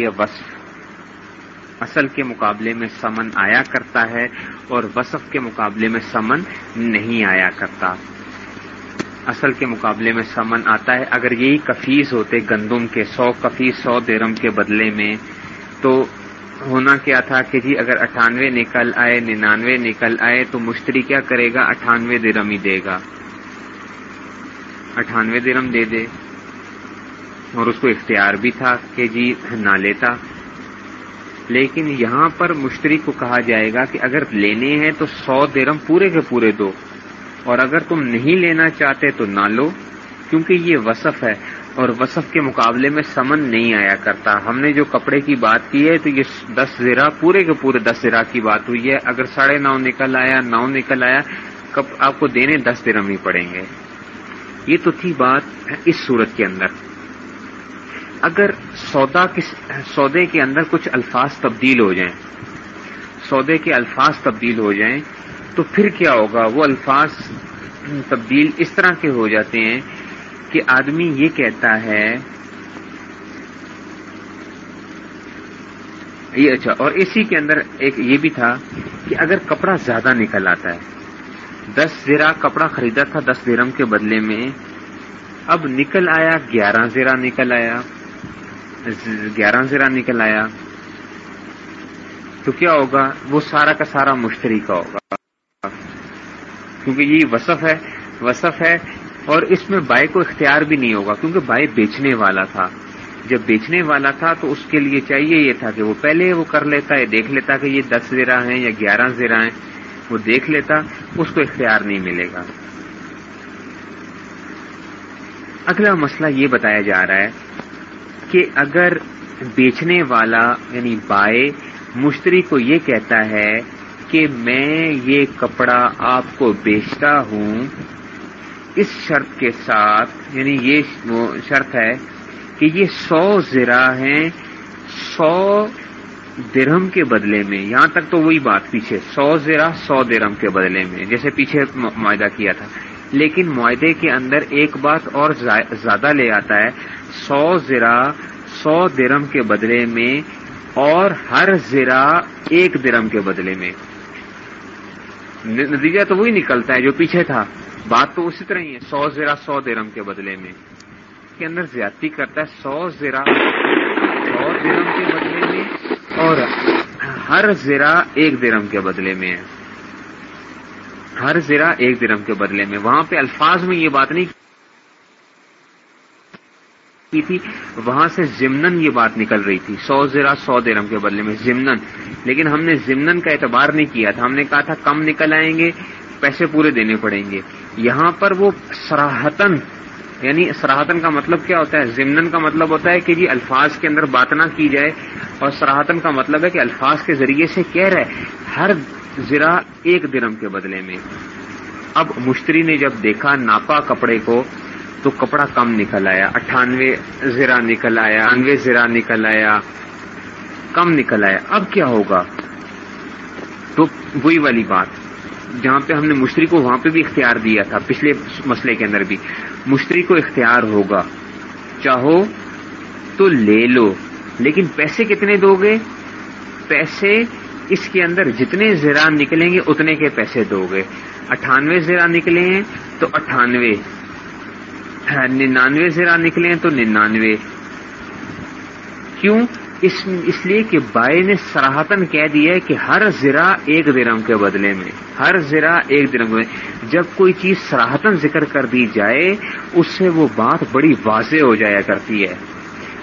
یہ وصف اصل کے مقابلے میں سمن آیا کرتا ہے اور وصف کے مقابلے میں سمن نہیں آیا کرتا۔ اصل کے مقابلے میں سمن آتا ہے۔ اگر یہی کفیز ہوتے گندم کے سو کفیز سو درم کے بدلے میں، تو ہونا کیا تھا کہ جی اگر اٹھانوے نکل آئے، ننانوے نکل آئے، تو مشتری کیا کرے گا؟ اٹھانوے درم ہی دے گا۔ اٹھانوے درم دے دے۔ اور اس کو اختیار بھی تھا کہ جی نہ لیتا۔ لیکن یہاں پر مشتری کو کہا جائے گا کہ اگر لینے ہیں تو سو درم پورے کے پورے دو۔ اور اگر تم نہیں لینا چاہتے تو نہ لو، کیونکہ یہ وصف ہے۔ اور وصف کے مقابلے میں سمن نہیں آیا کرتا۔ ہم نے جو کپڑے کی بات کی ہے تو یہ دس زرا پورے کے پورے دس زرا کی بات ہوئی ہے۔ اگر ساڑھے نو نکل آیا، نو نکل آیا آپ کو دینے دس درم ہی پڑیں گے۔ یہ تو تھی بات اس صورت کے اندر۔ اگر سودا سودے کے اندر کچھ الفاظ تبدیل ہو جائیں، سودے کے الفاظ تبدیل ہو جائیں، تو پھر کیا ہوگا؟ وہ الفاظ تبدیل اس طرح کے ہو جاتے ہیں کہ آدمی یہ کہتا ہے، یہ اچھا اور اسی کے اندر ایک یہ بھی تھا کہ اگر کپڑا زیادہ نکل آتا ہے، دس زیرا کپڑا خریدا تھا دس درم کے بدلے میں، اب نکل آیا، گیارہ زیرا نکل آیا گیارہ زیرہ نکل آیا تو کیا ہوگا؟ وہ سارا کا سارا مشتری کا ہوگا۔ کیونکہ یہ وصف ہے وصف ہے اور اس میں بائے کو اختیار بھی نہیں ہوگا، کیونکہ بائے بیچنے والا تھا۔ جب بیچنے والا تھا تو اس کے لیے چاہیے یہ تھا کہ وہ پہلے وہ کر لیتا ہے دیکھ لیتا کہ یہ دس زیرہ ہیں یا گیارہ زیرہ ہیں، وہ دیکھ لیتا، اس کو اختیار نہیں ملے گا۔ اگلا مسئلہ یہ بتایا جا رہا ہے کہ اگر بیچنے والا یعنی بائے مشتری کو یہ کہتا ہے کہ میں یہ کپڑا آپ کو بیچتا ہوں، اس شرط کے ساتھ یعنی یہ شرط ہے کہ یہ سو زرا ہیں، سو درہم کے بدلے میں، یہاں تک تو وہی بات پیچھے، سو زرا سو درہم کے بدلے میں، جیسے پیچھے معاہدہ کیا تھا۔ لیکن معاہدے کے اندر ایک بات اور زیادہ لے آتا ہے سو زرا، سو درم کے بدلے میں اور ہر زرا ایک درم کے بدلے میں۔ نتیجہ تو وہی نکلتا ہے جو پیچھے تھا۔ بات تو اسی طرح ہی ہے، سو زرا، سو درم کے بدلے میں۔ کے اندر زیادتی کرتا ہے، سو زرا، سو درم کے بدلے میں اور ہر زرا ایک درم کے بدلے میں ہے۔ ہر زرا ایک درم کے بدلے میں۔ وہاں پہ الفاظ میں یہ بات نہیں کی تھی، وہاں سے ضمن یہ بات نکل رہی تھی، سو زرا سو درم کے بدلے میں ضمن لیکن ہم نے ضمن کا اعتبار نہیں کیا تھا، ہم نے کہا تھا کم نکل آئیں گے، پیسے پورے دینے پڑیں گے۔ یہاں پر وہ سراہتن یعنی سراہتن کا مطلب کیا ہوتا ہے؟ ضمن کا مطلب ہوتا ہے کہ جی الفاظ کے اندر بات نہ کی جائے، اور سراہتن کا مطلب ہے کہ الفاظ کے ذریعے سے کہہ رہے ہر زرا ایک درم کے بدلے میں۔ اب مشتری نے جب دیکھا ناپا کپڑے کو تو کپڑا کم نکل آیا، اٹھانوے زرا نکل آیا انوے زرا نکل آیا، کم نکل آیا۔ اب کیا ہوگا؟ تو وہی والی بات، جہاں پہ ہم نے مشتری کو وہاں پہ بھی اختیار دیا تھا، پچھلے مسئلے کے اندر بھی۔ مشتری کو اختیار ہوگا، چاہو تو لے لو، لیکن پیسے کتنے دو گے؟ پیسے اس کے اندر جتنے زرا نکلیں گے، اتنے کے پیسے دو گے۔ اٹھانوے زرا نکلے ہیں تو اٹھانوے۔ ننانوے زرا نکلے تو ننانوے۔ کیوں؟ اس اس لیے کہ بائی نے سراہتن کہہ دیا ہے کہ ہر زرا ایک درم کے بدلے میں، ہر زرا ایک درم میں۔ جب کوئی چیز سراہتن ذکر کر دی جائے، اس سے وہ بات بڑی واضح ہو جایا کرتی ہے۔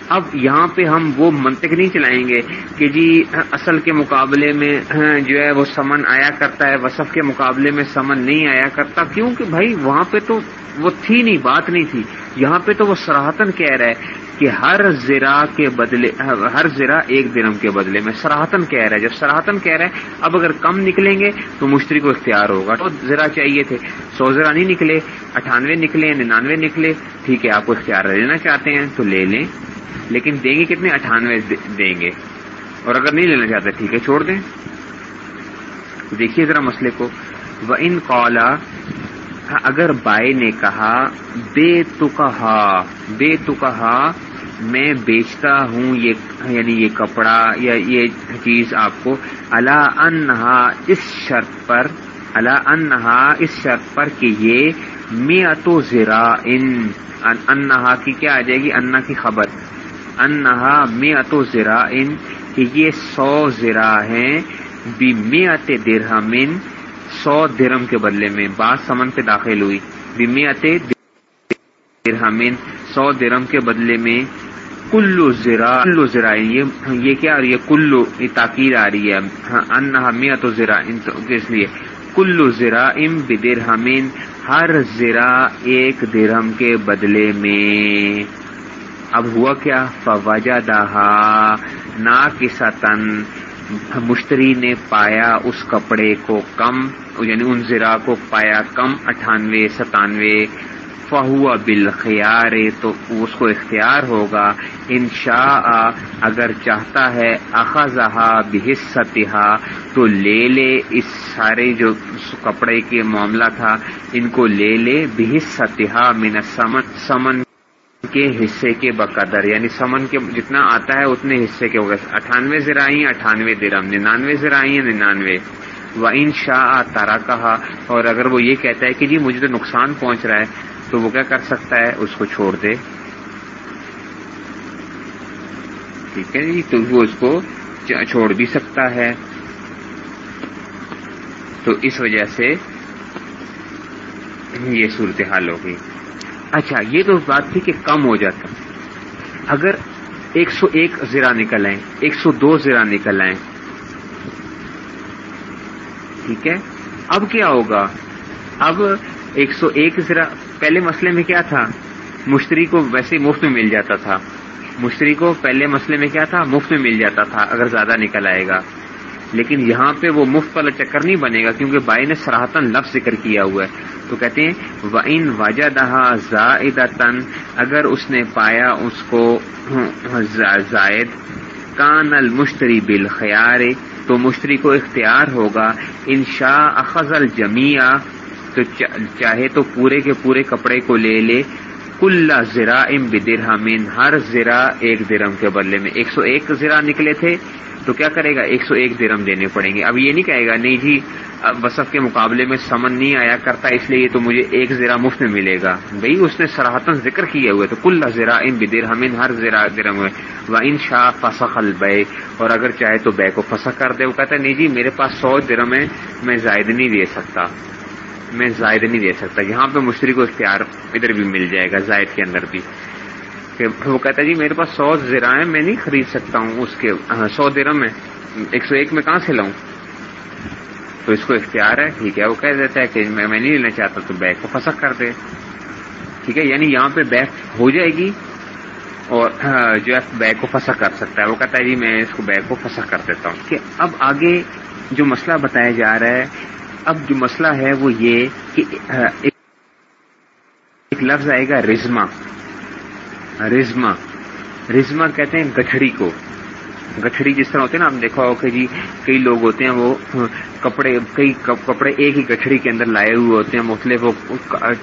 اب یہاں پہ ہم وہ منطق نہیں چلائیں گے کہ جی اصل کے مقابلے میں، جو ہے وہ سمن آیا کرتا ہے، وصف کے مقابلے میں سمن نہیں آیا کرتا، کیونکہ بھائی وہاں پہ تو وہ تھی نہیں، بات نہیں تھی۔ یہاں پہ تو وہ سراہتن کہہ رہا ہے کہ ہر زرا کے بدلے، ہر زرا ایک درم کے بدلے میں سراہتن کہہ رہا ہے۔ جب سراہتن کہہ رہا ہے، اب اگر کم نکلیں گے تو مشتری کو اختیار ہوگا۔ تو زرا چاہیے تھے۔ سو زرا نہیں نکلے، اٹھانوے نکلے ننانوے نکلے، ٹھیک ہے، آپ کو اختیار لینا چاہتے ہیں تو لے لیں۔ لیکن دیں گے کتنے؟ اٹھانوے دیں گے۔ اور اگر نہیں لینا چاہتے، ٹھیک ہے، چھوڑ دیں۔ دیکھیے ذرا مسئلے کو۔ وہ ان قولا اگر بائے نے کہا بے تو کہا بے تو کہا میں بیچتا ہوں یہ یعنی یہ کپڑا یا یہ چیز آپ کو اللہ انہا، اس شرط پر اللہ انہا، اس شرط پر کہ یہ میتو زرا ان انہا کی کیا آ جائے گی؟ انا کی خبر۔ انہا میتو زرا ان کہ یہ سو زرا ہیں، بی میت درہمن، سو درم کے بدلے میں بعض سمن پہ داخل ہوئی۔ بی میت درہمن، سو درم کے بدلے میں۔ کلو زرا کلو زرا یہ کیا یہ کلو تاکیر آ رہی ہے۔ انہا میت زرا اس لیے؟ کلو زرا ام بدر ہر زرا ایک درہم کے بدلے میں۔ اب ہوا کیا؟ فوجہ دہا نا کسن مشتری نے پایا اس کپڑے کو کم یعنی ان زرا کو پایا کم، اٹھانوے، ستانوے۔ فہو بالخیار، تو اس کو اختیار ہوگا۔ انشاء، اگر چاہتا ہے اخذہ بحصتہ تو لے لے۔ اس سارے جو کپڑے کے معاملہ تھا، ان کو لے لے۔ بحصتہ من سمن۔ کے حصے کے بقدر یعنی سمن کے جتنا آتا ہے اتنے حصے کے ہوگا اٹھانوے زرائی اٹھانوے درم، ننانوے زرائی ننانوے۔ و ان شاہ تارا کہا اور اگر وہ یہ کہتا ہے کہ جی مجھے تو نقصان پہنچ رہا ہے، تو وہ کیا کر سکتا ہے؟ اس کو چھوڑ دے۔ ٹھیک ہے جی تو وہ اس کو چھوڑ بھی سکتا ہے۔ تو اس وجہ سے یہ صورتحال ہوگی اچھا یہ تو بات تھی کہ کم ہو جاتا۔ اگر ایک سو ایک زیرہ نکل آئیں، ایک سو دو زیرہ نکل آئیں۔ ٹھیک ہے؟ اب کیا ہوگا؟ اب ایک سو ایک زیرہ پہلے مسئلے میں کیا تھا؟ مشتری کو ویسے مفت میں مل جاتا تھا۔ مشتری کو پہلے مسئلے میں کیا تھا؟ مفت میں مل جاتا تھا، اگر زیادہ نکل آئے گا۔ لیکن یہاں پہ وہ مفت والا چکر نہیں بنے گا، کیونکہ بائی نے سراہتن لفظ ذکر کیا ہوا ہے۔ تو کہتے ہیں و ان وجہ دہا زائدن اگر اس نے پایا اس کو، زائد، کان المشتری بالخیار، تو مشتری کو اختیار ہوگا، ان شاہ اخذ الجمیہ تو چاہے تو پورے کے پورے کپڑے کو لے لے، کل زرا ام بدرہمین ہر زرا ایک درم کے بدلے میں، ایک سو ایک زرا نکلے تھے، تو کیا کرے گا؟ ایک سو ایک درم دینے پڑیں گے۔ اب یہ نہیں کہے گا، نہیں جی وصف کے مقابلے میں سمن نہیں آیا کرتا، اس لیے تو مجھے ایک زیرہ مفت میں ملے گا۔ بھائی اس نے سراہتن ذکر کیے ہوئے تو کل زیرہ ان بدر ہمین ہر زیرہ درم ہوئے و ان شاہ فسخ البے اور اگر چاہے تو بے کو فسخ کر دے۔ وہ کہتا ہے، نہیں جی میرے پاس سو درم ہے میں زائد نہیں دے سکتا۔ میں زائد نہیں دے سکتا۔ یہاں پہ مشتری کو اختیار ادھر بھی مل جائے گا، زائد کے اندر بھی۔ وہ کہتا ہے جی میرے پاس سو زرا ہے میں نہیں خرید سکتا ہوں، اس کے ہاں، سو درم ہے ایک سو ایک میں کہاں سے لاؤں تو اس کو اختیار ہے، ٹھیک ہے، وہ کہہ دیتا ہے کہ میں نہیں لینا چاہتا تو بیگ کو فسخ کر دے۔ ٹھیک ہے یعنی یہاں پہ بیگ ہو جائے گی اور جو ہے بیگ کو فسخ کر سکتا ہے۔ وہ کہتا ہے جی میں اس کو بیگ کو فسخ کر دیتا ہوں۔ کہ اب آگے جو مسئلہ بتایا جا رہا ہے، اب جو مسئلہ ہے وہ یہ کہ ایک لفظ آئے گا رزما۔ رزما۔ رزما کہتے ہیں گٹھڑی کو۔ گٹھڑی جس طرح ہوتے ہیں نا آپ دیکھا ہو کہ جی کئی لوگ ہوتے ہیں، وہ کپڑے، کئی کپڑے ایک ہی گٹھڑی کے اندر لائے ہوئے ہوتے ہیں، مختلف وہ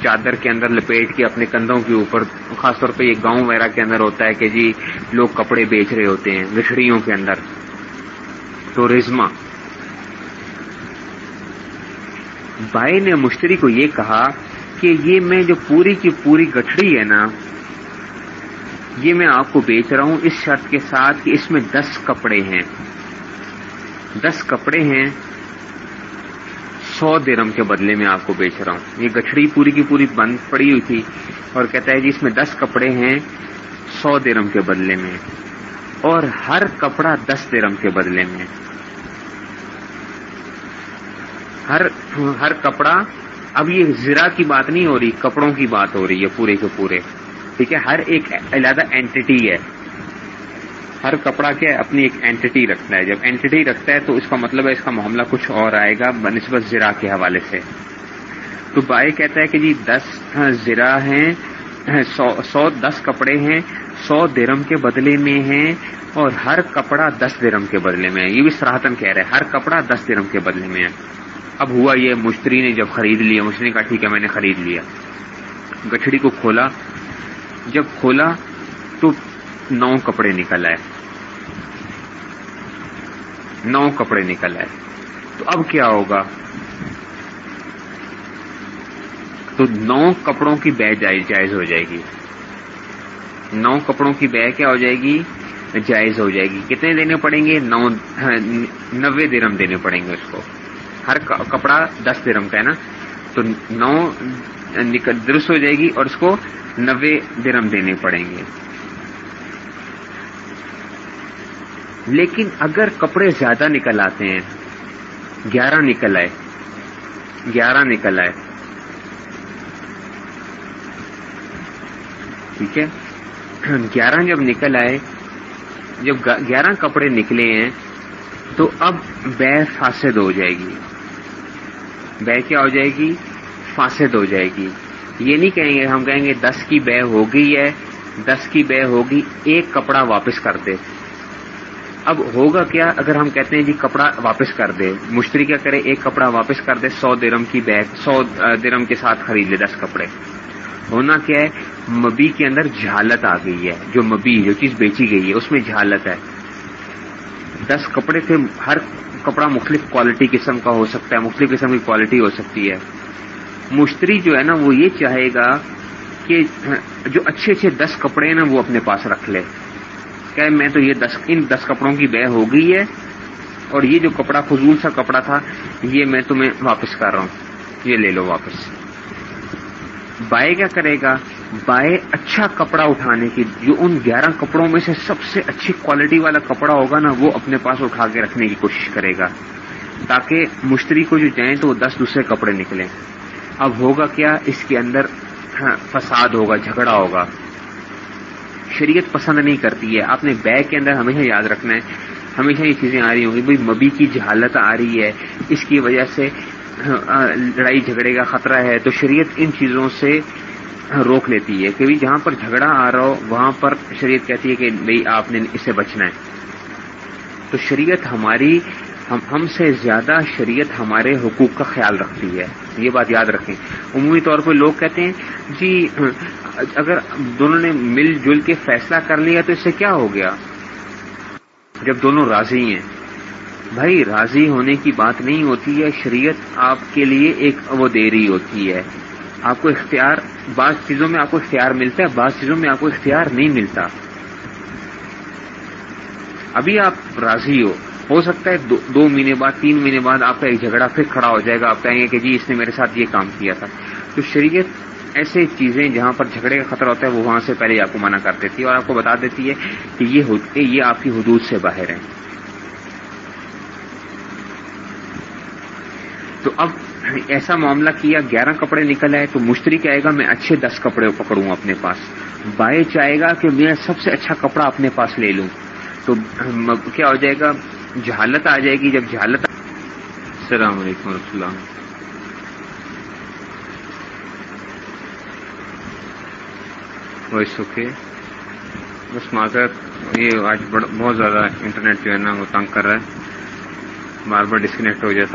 چادر کے اندر لپیٹ کے اپنے کندھوں کے اوپر، خاص طور پہ یہ گاؤں وغیرہ کے اندر ہوتا ہے کہ جی لوگ کپڑے بیچ رہے ہوتے ہیں گٹھڑیوں کے اندر۔ تو رزما بھائی نے مشتری کو یہ کہا کہ یہ میں جو پوری کی پوری گٹھڑی ہے نا یہ میں آپ کو بیچ رہا ہوں اس شرط کے ساتھ کہ اس میں دس کپڑے ہیں۔ دس کپڑے ہیں۔ سو درم کے بدلے میں آپ کو بیچ رہا ہوں۔ یہ گٹھڑی پوری کی پوری بند پڑی ہوئی تھی اور کہتا ہے جی اس میں دس کپڑے ہیں سو درم کے بدلے میں۔ اور ہر کپڑا دس درم کے بدلے میں۔ ہر ہر کپڑا، اب یہ زرا کی بات نہیں ہو رہی، کپڑوں کی بات ہو رہی ہے پورے کے پورے۔ ٹھیک ہے، ہر ایک علیحدہ اینٹی ہے۔ ہر کپڑا کیا اپنی ایک اینٹی رکھتا ہے۔ جب اینٹی رکھتا ہے تو اس کا مطلب ہے اس کا معاملہ کچھ اور آئے گا، بنسبت زرا کے حوالے سے۔ تو بائی کہتا ہے کہ جی دس زرا ہیں، سو دس کپڑے ہیں، سو درم کے بدلے میں ہیں، اور ہر کپڑا دس درم کے بدلے میں ہے یہ بھی سراہتن کہہ رہے ہیں ہر کپڑا دس درم کے بدلے میں ہے اب ہوا یہ، مشتری نے جب خرید لیا، مشتری نے کہا ٹھیک ہے، میں نے خرید لیا۔ گٹھڑی کو کھولا جب کھولا تو نو کپڑے نکل آئے۔ نو کپڑے نکل آئے۔ تو اب کیا ہوگا؟ تو نو کپڑوں کی بہ جائز ہو جائے گی۔ نو کپڑوں کی بہ کیا ہو جائے گی؟ جائز ہو جائے گی۔ کتنے دینے پڑیں گے؟ نو، نوے درم دینے پڑیں گے اس کو۔ ہر کپڑا دس درم کا ہے نا؟ تو نو درست ہو جائے گی اور اس کو نوے درم دینے پڑیں گے۔ لیکن اگر کپڑے زیادہ نکل آتے ہیں، گیارہ نکل آئے، گیارہ نکل آئے۔ ٹھیک ہے؟ گیارہ جب نکل آئے، جب گیارہ کپڑے نکلے ہیں، تو اب بے فاسد ہو جائے گی۔ بے کیا ہو جائے گی؟ فاسد ہو جائے گی۔ یہ نہیں کہیں گے، ہم کہیں گے دس کی بے ہو گئی ہے، دس کی بے ہوگی ایک کپڑا واپس کر دے۔ اب ہوگا کیا اگر ہم کہتے ہیں جی کپڑا واپس کر دے، مشتری کیا کرے، ایک کپڑا واپس کر دے، سو درم کی بیگ، سو درم کے ساتھ خرید لے دس کپڑے۔ ہونا کیا ہے، مبی کے اندر جھالت آ گئی ہے، جو مبی جو چیز بیچی گئی ہے، اس میں جھالت ہے۔ دس کپڑے تھے ہر کپڑا مختلف کوالٹی قسم کا ہو سکتا ہے، مختلف قسم کی کوالٹی ہو سکتی ہے۔ مشتری جو ہے نا وہ یہ چاہے گا کہ جو اچھے اچھے دس کپڑے ہیں نا وہ اپنے پاس رکھ لے۔ کہ میں تو یہ دس، ان دس کپڑوں کی بے ہو گئی ہے اور یہ جو کپڑا، فضول سا کپڑا تھا، یہ میں تمہیں واپس کر رہا ہوں۔ یہ لے لو واپس۔ بائے کیا کرے گا؟ بائے اچھا کپڑا اٹھانے کی، جو ان گیارہ کپڑوں میں سے سب سے اچھی کوالٹی والا کپڑا ہوگا نا، وہ اپنے پاس اٹھا کے رکھنے کی کوشش کرے گا۔ تاکہ مشتری کو جو جائیں تو وہ دس دوسرے کپڑے نکلیں۔ اب ہوگا کیا؟ اس کے اندر ہاں، فساد ہوگا، جھگڑا ہوگا۔ شریعت پسند نہیں کرتی ہے۔ آپ نے بیگ کے اندر ہمیشہ یاد رکھنا ہے۔ ہمیشہ یہ چیزیں آ رہی ہوں گی۔ بھائی، مبی کی جہالت آ رہی ہے۔ اس کی وجہ سے ہاں، لڑائی جھگڑے کا خطرہ ہے۔ تو شریعت ان چیزوں سے روک لیتی ہے کہ جہاں پر جھگڑا آ رہا ہو، وہاں پر شریعت کہتی ہے کہ بھائی، آپ نے اسے بچنا ہے۔ تو شریعت ہماری ہم ہم سے زیادہ شریعت ہمارے حقوق کا خیال رکھتی ہے۔ یہ بات یاد رکھیں۔ عمومی طور پہ لوگ کہتے ہیں جی اگر دونوں نے مل جل کے فیصلہ کر لیا تو اس سے کیا ہو گیا؟ جب دونوں راضی ہیں۔ بھائی، راضی ہونے کی بات نہیں ہوتی ہے۔ شریعت آپ کے لیے ایک وہ دے رہی ہوتی ہے۔ آپ کو اختیار، بعض چیزوں میں آپ کو اختیار ملتا ہے، بعض چیزوں میں آپ کو اختیار نہیں ملتا۔ ابھی آپ راضی ہو۔ ہو سکتا ہے، دو دو مہینے بعد، تین مہینے بعد آپ کا ایک جھگڑا پھر کھڑا ہو جائے گا، آپ کہیں گے کہ جی اس نے میرے ساتھ یہ کام کیا تھا۔ تو شریعت ایسے چیزیں جہاں پر جھگڑے کا خطرہ ہوتا ہے، وہ وہاں سے پہلے آپ کو منع کر دیتی ہے اور آپ کو بتا دیتی ہے کہ یہ آپ کی حدود سے باہر ہیں۔ تو اب ایسا معاملہ کیا، گیارہ کپڑے نکل آئے تو مشتری کہے گا، میں اچھے دس کپڑے پکڑوں اپنے پاس۔ بائیں چاہے گا کہ میں سب سے اچھا کپڑا اپنے پاس لے لوں۔ تو کیا ہو جائے گا؟ جہالت آ جائے گی جب جہالت السلام علیکم و اللہ۔ Voice okay. بس معذرت، یہ آج بہت زیادہ انٹرنیٹ جو ہے نا وہ تنگ کر رہا ہے۔ بار بار ڈسکنیکٹ ہو جاتا ہے۔